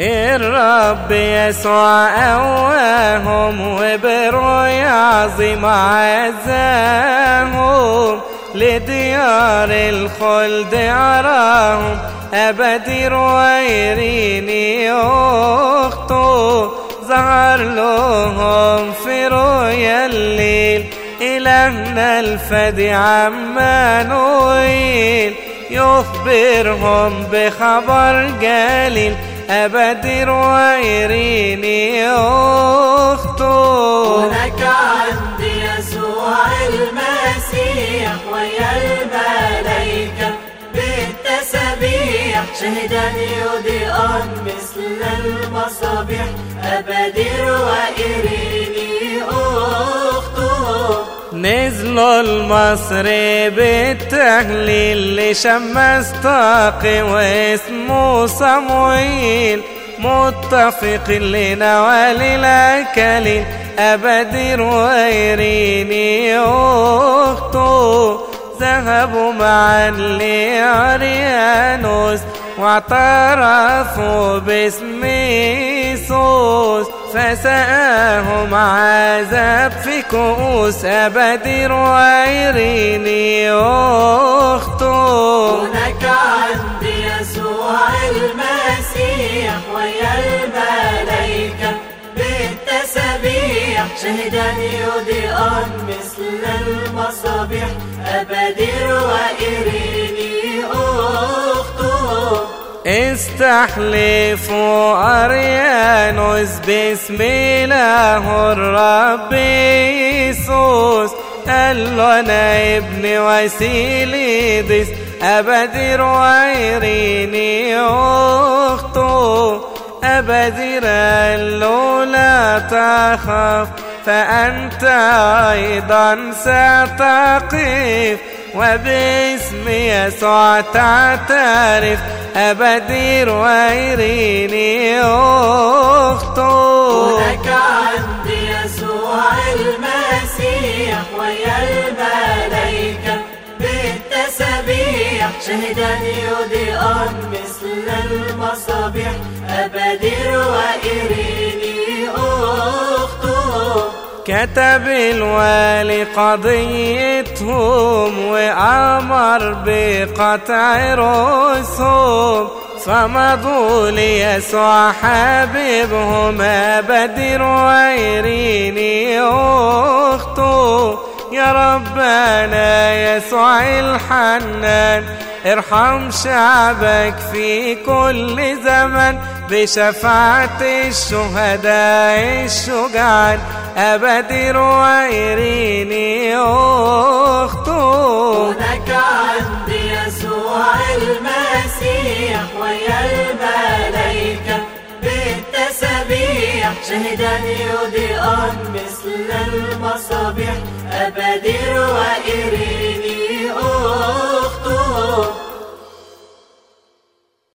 الرب يسوع أواهم وبروي عظيم عزاهم لديار الخلد أراهم أبدي رويريني أخته ظهر لهم في رؤيا الليل إلهنا الفدي عمانويل يخبرهم بخبر جليل أبدي رويريني أخته هناك عندي يسوع المسيح ويا الملائكة بالتسبيح شهدا يضيئا مثل المصابيح. أبدي رويريني أخته نزلوا المصر بالتهليل لشمس طاقي واسمه صمويل متفق لنوال الأكلين أبدي رويريني أخته ذهبوا معا لأريانوس واعترفوا باسم يسوس. فسأهم عذاب في كؤوس أبدي رويريني أخته هناك عندي يسوع المسيح ويا الملائكة بالتسبيح شهدا يضيئا مثل المصابيح أبدي روائريني أخته استحلفوا أريانوس باسم إله الرب يسوس. قال له أنا ابن وسيليدس أبدي رويريني أخته أبدي قال له لا تخف فأنت أيضا ستقف. وباسم يسوع تعترف أبدي رويريني أخته. هناك عندي يسوع المسيح ويا الملائكة بالتسبيح شهدا يضيئا مثل المصابيح. أبدي روائريني أخته. كتب الوالي قضيتهم وأمر بقطع رؤوسهم فمضوا ليسوع حبيبهم أبدي رويريني أخته يا ربنا يسوع الحنان ارحم شعبك في كل زمن بشفاعة الشهداء الشجعان أبدي رويريني بالتسبيح شهدا يضيئا مثل المصابيح روائريني أخته